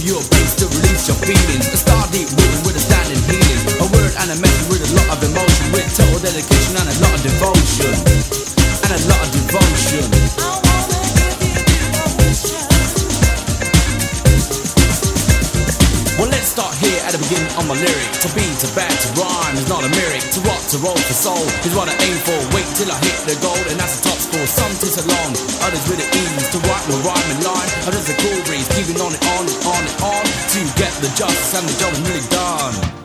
give you a place to release your feelings. A star deep rooted with a standing healing. A word and a message with a lot of emotion. With total dedication and a lot of devotion. And a lot of devotion. Well, let's start here at the beginning of my lyric. To be, to bad, to rhyme is not a miracle. To rock, to roll, to soul is what I aim for. Wait till I hit the goal, and that's the or some tis long, others with the ease to write my rhyme and line. Others are cool breeze, keeping on and on and on it on to get the justice and the job is really done.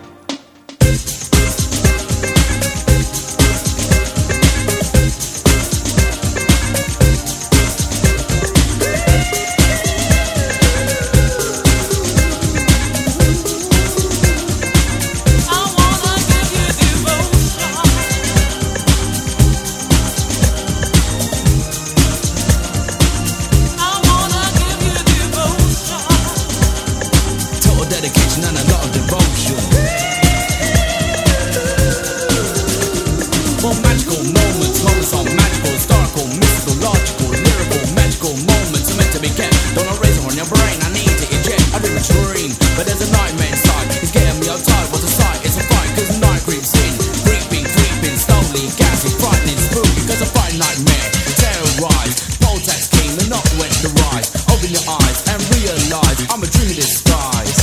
But there's a nightmare inside, it's getting me uptight. What's a sight? It's a fight, cause night creeps in. Creeping, creeping, slowly, gassy, frightening, spooky, cause a fright nightmare. Terrorized, Voltax came the not went to rise. Open your eyes and realize I'm a dream in disguise.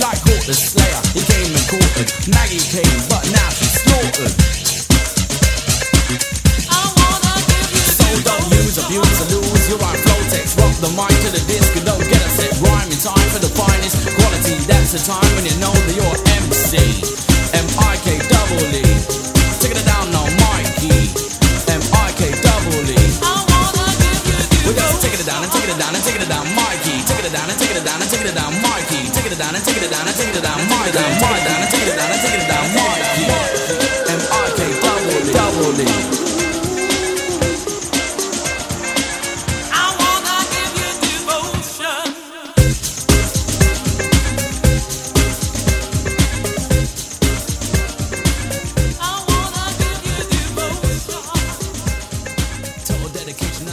Like caught the slayer, he came and caught it. Maggie came, but now she's slaughtered. I wanna give you so don't use, abuse, or lose. You're on Flotex, rock the mic to the disc. time when you know that you're MC. M-I-K. Taking it down now, Mikey. M-I-K. We're it down and take it down and it down, Mikey. Take it down and take it down and take it down, Mikey. Take it down and take it down and take it down, Mikey. It down it down it down, Mikey.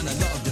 and a lot of